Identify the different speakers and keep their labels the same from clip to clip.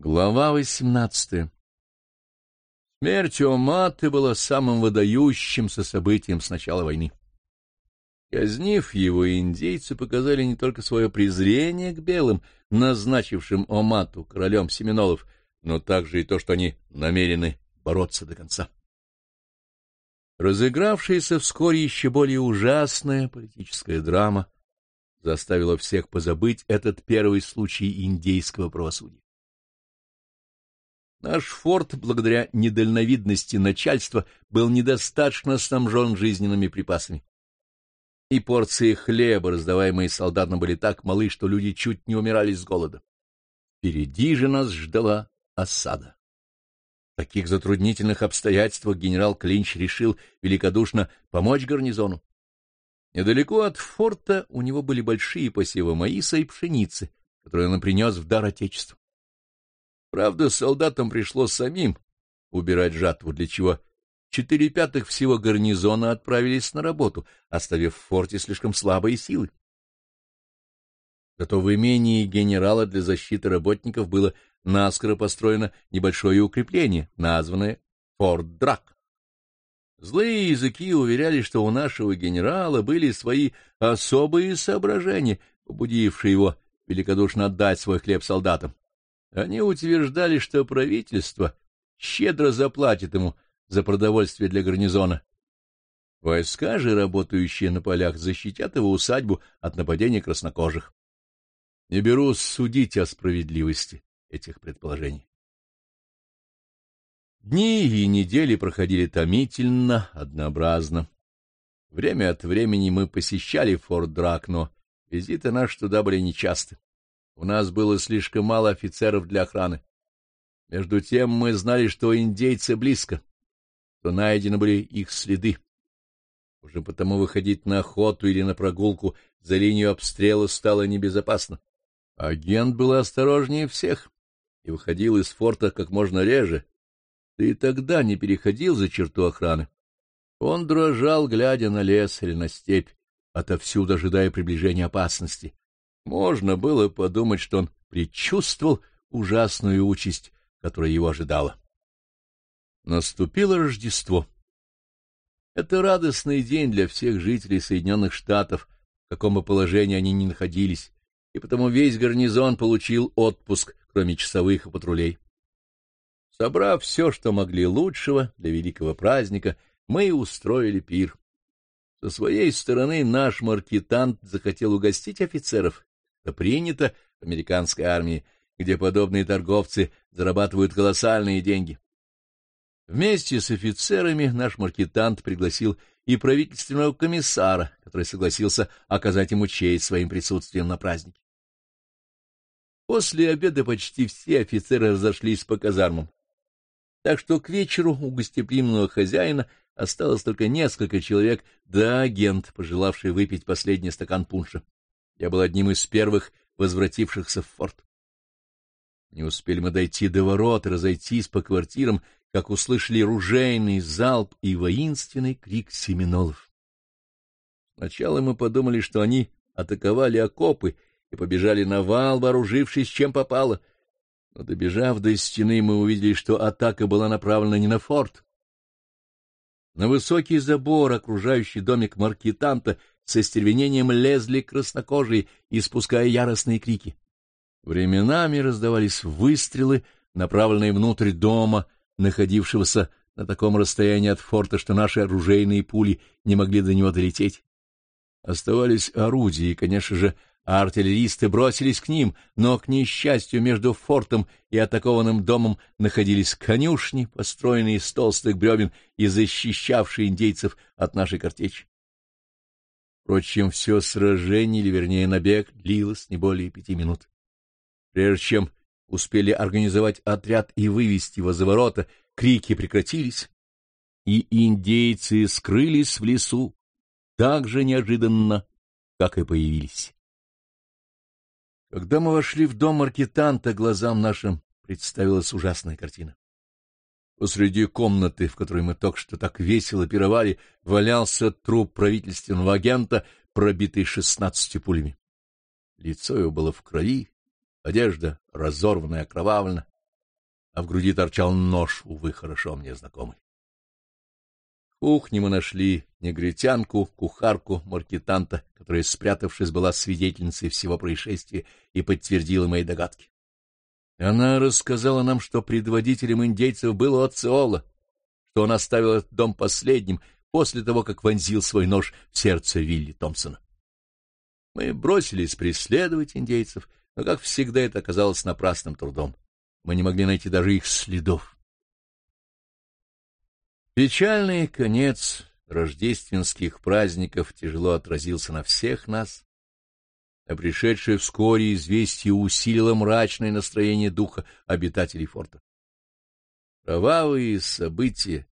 Speaker 1: Глава восемнадцатая Смерть Оматы была самым выдающимся событием с начала войны. Казнив его, индейцы показали не только свое презрение к белым, назначившим Омату королем Семенолов, но также и то, что они намерены бороться до конца. Разыгравшаяся вскоре еще более ужасная политическая драма заставила всех позабыть этот первый случай индейского правосудия. Наш форт, благодаря недальновидности начальства, был недостаточно снабжен жизненными припасами. И порции хлеба, раздаваемые солдатам, были так малы, что люди чуть не умирали с голода. Впереди же нас ждала осада. В таких затруднительных обстоятельствах генерал Клинч решил великодушно помочь гарнизону. Недалеко от форта у него были большие посевы маиса и пшеницы, которые он принес в дар Отечеству. Правда, солдатам пришлось самим убирать жатву, для чего четыре пятых всего гарнизона отправились на работу, оставив в форте слишком слабые силы. Зато в имении генерала для защиты работников было наскоро построено небольшое укрепление, названное Форт Драк. Злые языки уверяли, что у нашего генерала были свои особые соображения, побудившие его великодушно отдать свой хлеб солдатам. Они утверждали, что правительство щедро заплатит ему за продовольствие для гарнизона. Войска же, работающие на полях, защитят его усадьбу от нападения краснокожих. Не берусь судить о справедливости этих предположений. Дни и недели проходили томительно, однообразно. Время от времени мы посещали Форт Драк, но визиты наши туда были нечасты. У нас было слишком мало офицеров для охраны. Между тем мы знали, что индейцы близко, что найдены были их следы. Уже потому выходить на охоту или на прогулку за линию обстрела стало небезопасно. Агент был осторожнее всех и выходил из форта как можно реже. Ты тогда не переходил за черту охраны. Он дрожал, глядя на лес или на степь, отовсюду ожидая приближения опасности. Можно было подумать, что он предчувствовал ужасную участь, которая его ожидала. Наступило Рождество. Это радостный день для всех жителей Соединенных Штатов, в каком бы положении они ни находились, и потому весь гарнизон получил отпуск, кроме часовых и патрулей. Собрав все, что могли лучшего для великого праздника, мы устроили пир. Со своей стороны наш маркетант захотел угостить офицеров это принято в американской армии, где подобные торговцы зарабатывают колоссальные деньги. Вместе с офицерами наш маркетант пригласил и правительственного комиссара, который согласился оказать ему честь своим присутствием на празднике. После обеда почти все офицеры разошлись по казармам, так что к вечеру у гостеприимного хозяина осталось только несколько человек да агент, пожелавший выпить последний стакан пунша. Я был одним из первых возвратившихся в форт. Не успели мы дойти до ворот и разойтись по квартирам, как услышали ружейный залп и воинственный крик семинолов. Сначала мы подумали, что они атаковали окопы и побежали на вал, вооружившись чем попало. Но, добежав до стены, мы увидели, что атака была направлена не на форт. На высокий забор, окружающий домик маркетанта, со стервенением лезли краснокожие, испуская яростные крики. Временами раздавались выстрелы, направленные внутрь дома, находившегося на таком расстоянии от форта, что наши оружейные пули не могли до него долететь. Оставались орудия, и, конечно же, артиллеристы бросились к ним, но, к несчастью, между фортом и атакованным домом находились конюшни, построенные из толстых бревен и защищавшие индейцев от нашей картечи. Впрочем, все сражение, или вернее набег, длилось не более пяти минут. Прежде чем успели организовать отряд и вывести его за ворота, крики прекратились, и индейцы скрылись в лесу так же неожиданно, как и появились. Когда мы вошли в дом маркетанта, глазам нашим представилась ужасная картина. Посреди комнаты, в которой мы только что так весело пировали, валялся труп правительственного агента, пробитый шестнадцатью пулями. Лицо его было в крови, одежда разорвана и окровавлена, а в груди торчал нож, увы, хорошо мне знакомый. Кухне мы нашли негритянку, кухарку, маркетанта, которая, спрятавшись, была свидетельницей всего происшествия и подтвердила мои догадки. Она рассказала нам, что предводителем индейцев был Оциола, что он оставил этот дом последним после того, как вонзил свой нож в сердце Вилли Томпсона. Мы бросились преследовать индейцев, но, как всегда, это оказалось напрасным трудом. Мы не могли найти даже их следов. Печальный конец рождественских праздников тяжело отразился на всех нас, а пришедшее вскоре известие усилило мрачное настроение духа обитателей форта. Кровавые события,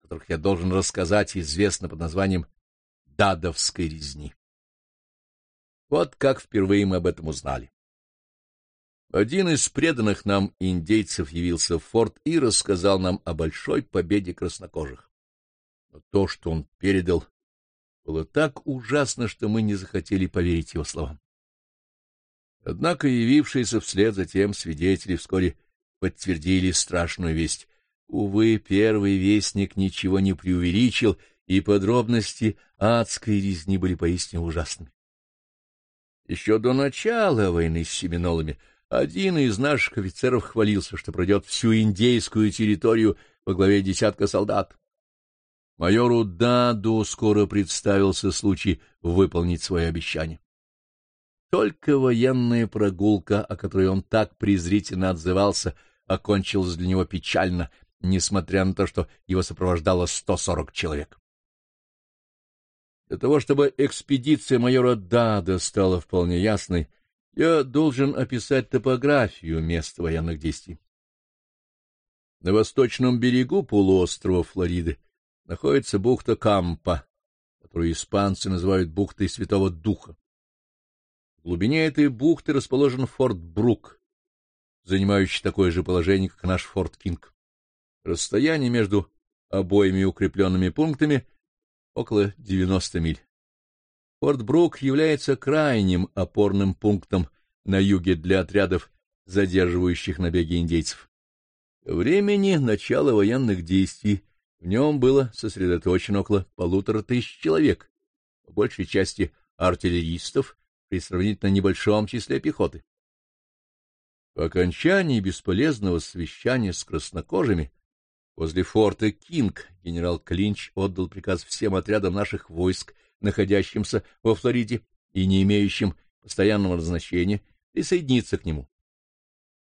Speaker 1: о которых я должен рассказать, известно под названием «Дадовской резни». Вот как впервые мы об этом узнали. Один из преданных нам индейцев явился в форт и рассказал нам о большой победе краснокожих. Но то, что он передал, было так ужасно, что мы не захотели поверить его словам. Однако явившиеся вслед за тем свидетели вскоре подтвердили страшную весть. Увы, первый вестник ничего не преувеличил, и подробности адской резни были поистине ужасными. Еще до начала войны с семинолами один из наших офицеров хвалился, что пройдет всю индейскую территорию во главе десятка солдат. Майору Даду скоро представился случай выполнить свое обещание. Только военная прогулка, о которой он так презрительно отзывался, окончилась для него печально, несмотря на то, что его сопровождало 140 человек. Для того, чтобы экспедиция майора Дада стала вполне ясной, я должен описать топографию мест военных действий. На восточном берегу полуострова Флориды находится бухта Кампа, которую испанцы называют бухтой Святого Духа. В глубине этой бухты расположен форт Брук, занимающий такое же положение, как наш форт Кинг. Расстояние между обоими укрепленными пунктами около 90 миль. Форт Брук является крайним опорным пунктом на юге для отрядов, задерживающих набеги индейцев. Времени начала военных действий в нем было сосредоточено около полутора тысяч человек, по большей части артиллеристов, при сравнительно небольшом числе пехоты. По окончании бесполезного совещания с краснокожими возле форта Кинг генерал Клинч отдал приказ всем отрядам наших войск, находящимся во Флориде и не имеющим постоянного назначения, присоединиться к нему.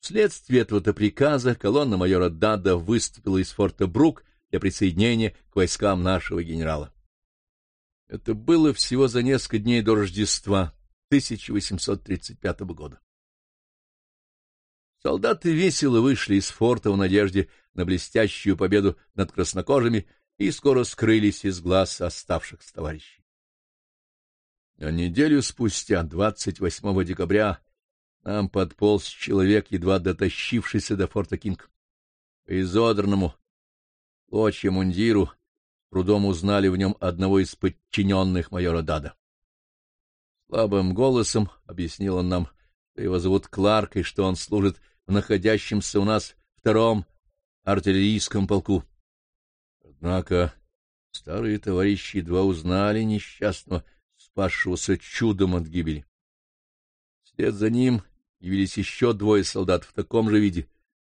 Speaker 1: Вследствие этого-то приказа колонна майора Дада выступила из форта Брук для присоединения к войскам нашего генерала. Это было всего за несколько дней до Рождества, 1835 года. Солдаты весело вышли из форта в надежде на блестящую победу над краснокожими и скоро скрылись из глаз оставшихся товарищей. А неделю спустя, 28 декабря, нам подполз человек, едва дотащившийся до форта Кинг. По изодранному клочья мундиру трудом узнали в нем одного из подчиненных майора Дада. Слабым голосом объяснил он нам, что его зовут Кларк и что он служит в находящемся у нас втором артиллерийском полку. Однако старые товарищи едва узнали несчастного, спасшегося чудом от гибели. Вслед за ним явились еще двое солдат в таком же виде.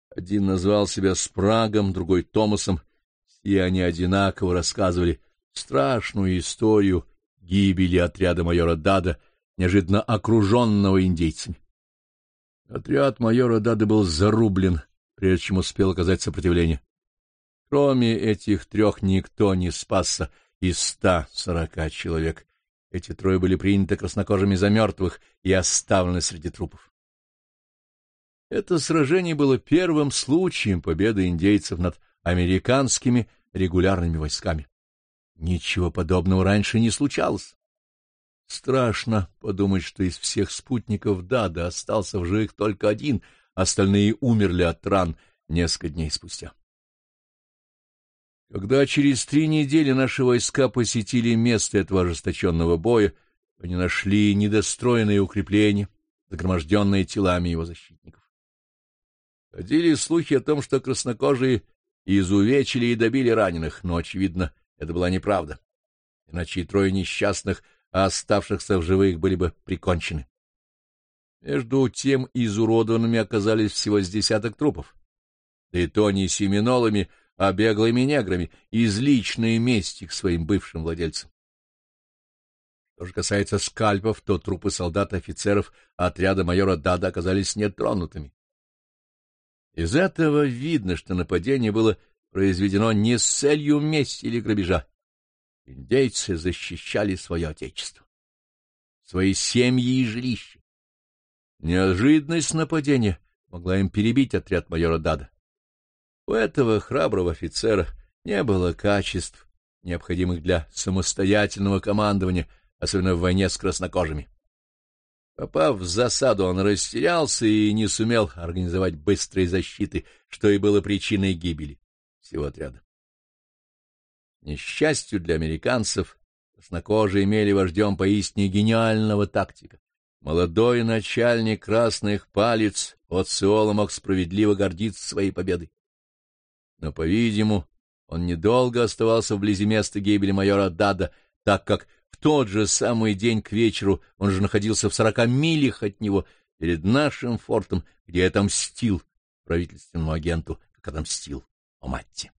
Speaker 1: Один назвал себя Спрагом, другой — Томасом. Все они одинаково рассказывали страшную историю гибели отряда майора Дада, неожиданно окруженного индейцами. Отряд майора Дада был зарублен, прежде чем успел оказать сопротивление. Кроме этих трех никто не спасся из ста сорока человек. Эти трое были приняты краснокожими за мертвых и оставлены среди трупов. Это сражение было первым случаем победы индейцев над американскими регулярными войсками. Ничего подобного раньше не случалось. Страшно подумать, что из всех спутников Дада остался в живых только один, остальные умерли от ран несколько дней спустя. Когда через три недели наши войска посетили место этого ожесточенного боя, они нашли недостроенные укрепления, загроможденные телами его защитников. Ходили слухи о том, что краснокожие изувечили и добили раненых, но, очевидно, это была неправда. Иначе и трое несчастных, а оставшихся в живых были бы прикончены. Между тем изуродованными оказались всего с десяток трупов. Да и то не семинолами, а беглыми неграми, из личной мести к своим бывшим владельцам. Что же касается скальпов, то трупы солдат и офицеров отряда майора Дада оказались нетронутыми. Из этого видно, что нападение было произведено не с целью мести или грабежа. Индейцы защищали свое отечество, свои семьи и жилища. Неожиданность нападения могла им перебить отряд майора Дада. У этого храброго офицера не было качеств, необходимых для самостоятельного командования, особенно в войне с краснокожими. Попав в засаду, он растерялся и не сумел организовать быстрой защиты, что и было причиной гибели всего отряда. Несчастью для американцев, краснокожие имели вождем поистине гениального тактика. Молодой начальник красных палец от Сеола мог справедливо гордиться своей победой. Но, по-видимому, он недолго оставался вблизи места гибели майора Дада, так как в тот же самый день к вечеру он же находился в сорока милях от него, перед нашим фортом, где отомстил правительственному агенту, как отомстил Оматти.